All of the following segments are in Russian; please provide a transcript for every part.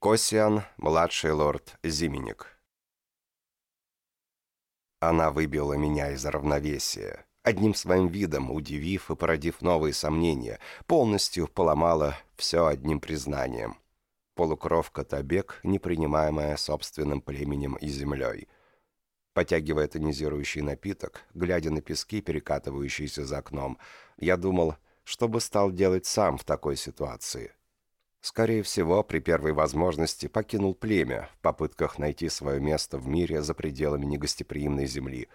Косиан, младший лорд Зименник. Она выбила меня из равновесия, одним своим видом удивив и породив новые сомнения, полностью поломала все одним признанием. Полукровка Табек, не принимаемая собственным племенем и землей. Потягивая тонизирующий напиток, глядя на пески, перекатывающиеся за окном, я думал, что бы стал делать сам в такой ситуации – Скорее всего, при первой возможности покинул племя в попытках найти свое место в мире за пределами негостеприимной земли.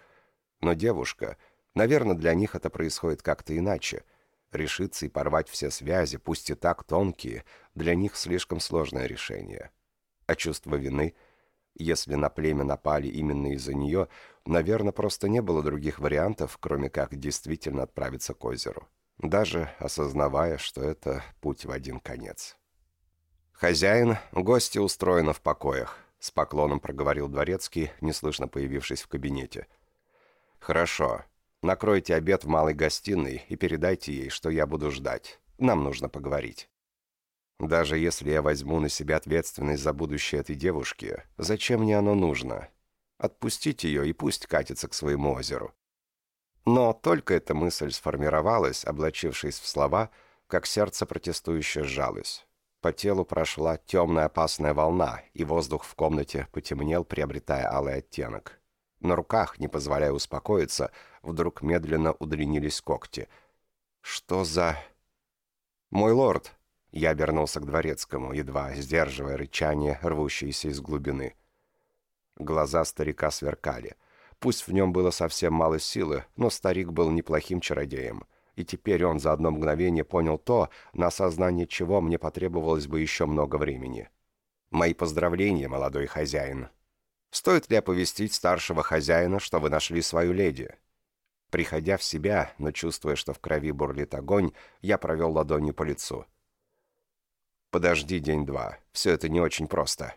Но девушка, наверное, для них это происходит как-то иначе. Решиться и порвать все связи, пусть и так тонкие, для них слишком сложное решение. А чувство вины, если на племя напали именно из-за нее, наверное, просто не было других вариантов, кроме как действительно отправиться к озеру. Даже осознавая, что это путь в один конец. «Хозяин, гости устроены в покоях», — с поклоном проговорил дворецкий, неслышно появившись в кабинете. «Хорошо. Накройте обед в малой гостиной и передайте ей, что я буду ждать. Нам нужно поговорить». «Даже если я возьму на себя ответственность за будущее этой девушки, зачем мне оно нужно? Отпустить ее и пусть катится к своему озеру». Но только эта мысль сформировалась, облачившись в слова, как сердце протестующе сжалось. По телу прошла темная опасная волна, и воздух в комнате потемнел, приобретая алый оттенок. На руках, не позволяя успокоиться, вдруг медленно удлинились когти. «Что за...» «Мой лорд!» Я обернулся к дворецкому, едва сдерживая рычание, рвущееся из глубины. Глаза старика сверкали. Пусть в нем было совсем мало силы, но старик был неплохим чародеем — и теперь он за одно мгновение понял то, на осознание чего мне потребовалось бы еще много времени. «Мои поздравления, молодой хозяин. Стоит ли оповестить старшего хозяина, что вы нашли свою леди?» Приходя в себя, но чувствуя, что в крови бурлит огонь, я провел ладонью по лицу. «Подожди день-два. Все это не очень просто».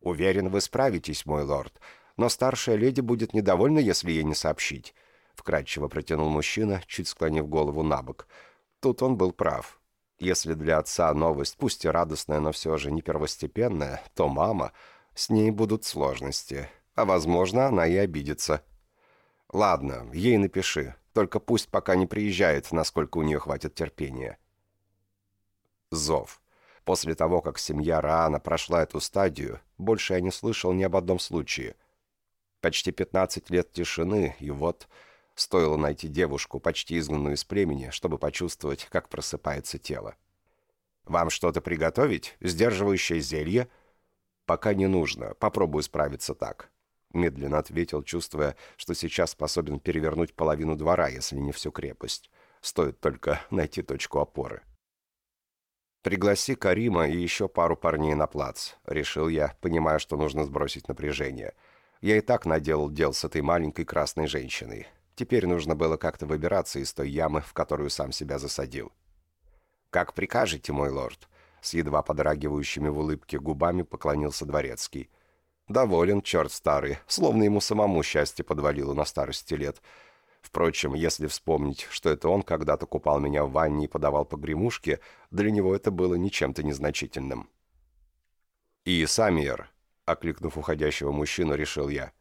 «Уверен, вы справитесь, мой лорд, но старшая леди будет недовольна, если ей не сообщить. — вкрадчиво протянул мужчина, чуть склонив голову на бок. Тут он был прав. Если для отца новость, пусть и радостная, но все же не первостепенная, то мама, с ней будут сложности. А, возможно, она и обидится. «Ладно, ей напиши. Только пусть пока не приезжает, насколько у нее хватит терпения». Зов. После того, как семья Раана прошла эту стадию, больше я не слышал ни об одном случае. Почти 15 лет тишины, и вот Стоило найти девушку, почти изгнанную из племени, чтобы почувствовать, как просыпается тело. «Вам что-то приготовить? Сдерживающее зелье?» «Пока не нужно. Попробую справиться так», — медленно ответил, чувствуя, что сейчас способен перевернуть половину двора, если не всю крепость. Стоит только найти точку опоры. «Пригласи Карима и еще пару парней на плац», — решил я, понимая, что нужно сбросить напряжение. Я и так наделал дел с этой маленькой красной женщиной. Теперь нужно было как-то выбираться из той ямы, в которую сам себя засадил. «Как прикажете, мой лорд?» С едва подрагивающими в улыбке губами поклонился дворецкий. «Доволен, черт старый, словно ему самому счастье подвалило на старости лет. Впрочем, если вспомнить, что это он когда-то купал меня в ванне и подавал погремушки, для него это было ничем-то незначительным». «И Самиер», — окликнув уходящего мужчину, решил я.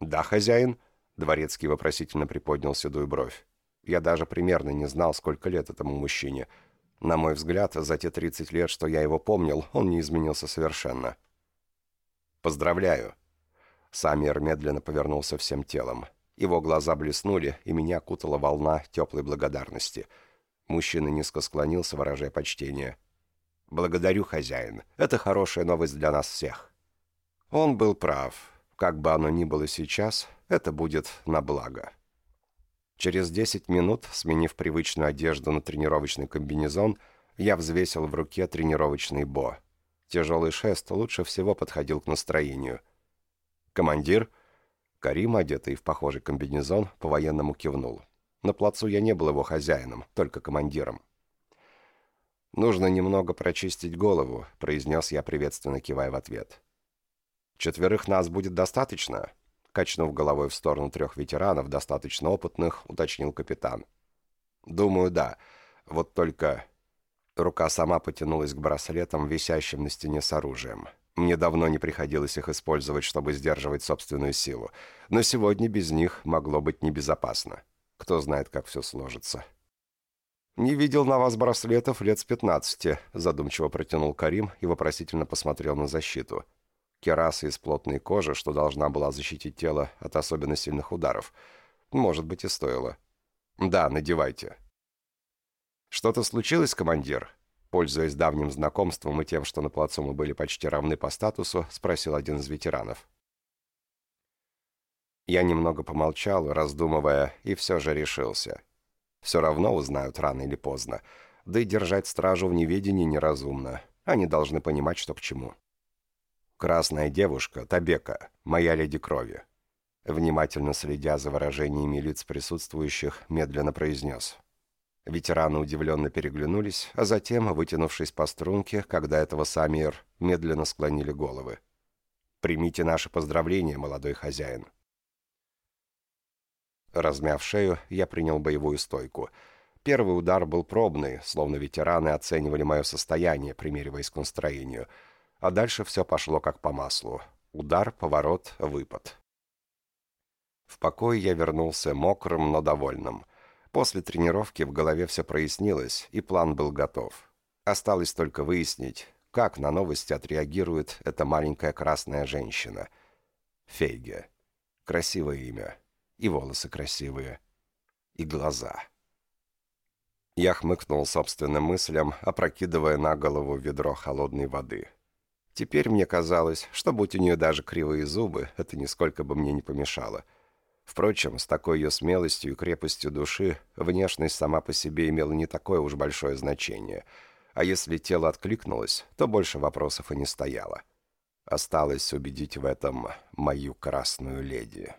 «Да, хозяин?» Дворецкий вопросительно приподнял седую бровь. Я даже примерно не знал, сколько лет этому мужчине. На мой взгляд, за те 30 лет, что я его помнил, он не изменился совершенно. «Поздравляю!» Самир медленно повернулся всем телом. Его глаза блеснули, и меня окутала волна теплой благодарности. Мужчина низко склонился, выражая почтение. «Благодарю, хозяин. Это хорошая новость для нас всех». Он был прав. Как бы оно ни было сейчас, это будет на благо. Через 10 минут, сменив привычную одежду на тренировочный комбинезон, я взвесил в руке тренировочный бо. Тяжелый шест лучше всего подходил к настроению. «Командир?» Карим, одетый в похожий комбинезон, по-военному кивнул. На плацу я не был его хозяином, только командиром. «Нужно немного прочистить голову», — произнес я, приветственно кивая в ответ. «Четверых нас будет достаточно?» Качнув головой в сторону трех ветеранов, достаточно опытных, уточнил капитан. «Думаю, да. Вот только...» Рука сама потянулась к браслетам, висящим на стене с оружием. Мне давно не приходилось их использовать, чтобы сдерживать собственную силу. Но сегодня без них могло быть небезопасно. Кто знает, как все сложится. «Не видел на вас браслетов лет с пятнадцати», — задумчиво протянул Карим и вопросительно посмотрел на защиту. Кераса из плотной кожи, что должна была защитить тело от особенно сильных ударов. Может быть, и стоило. «Да, надевайте». «Что-то случилось, командир?» Пользуясь давним знакомством и тем, что на плацу мы были почти равны по статусу, спросил один из ветеранов. Я немного помолчал, раздумывая, и все же решился. Все равно узнают рано или поздно. Да и держать стражу в неведении неразумно. Они должны понимать, что к чему. «Красная девушка, Табека, моя леди крови». Внимательно следя за выражениями лиц присутствующих, медленно произнес. Ветераны удивленно переглянулись, а затем, вытянувшись по струнке, когда этого Самир, медленно склонили головы. «Примите наши поздравления, молодой хозяин». Размяв шею, я принял боевую стойку. Первый удар был пробный, словно ветераны оценивали мое состояние, примериваясь к настроению. А дальше все пошло как по маслу. Удар, поворот, выпад. В покой я вернулся мокрым, но довольным. После тренировки в голове все прояснилось, и план был готов. Осталось только выяснить, как на новости отреагирует эта маленькая красная женщина. Фейге. Красивое имя и волосы красивые, и глаза. Я хмыкнул собственным мыслям, опрокидывая на голову ведро холодной воды. Теперь мне казалось, что будь у нее даже кривые зубы, это нисколько бы мне не помешало. Впрочем, с такой ее смелостью и крепостью души, внешность сама по себе имела не такое уж большое значение. А если тело откликнулось, то больше вопросов и не стояло. Осталось убедить в этом мою красную леди».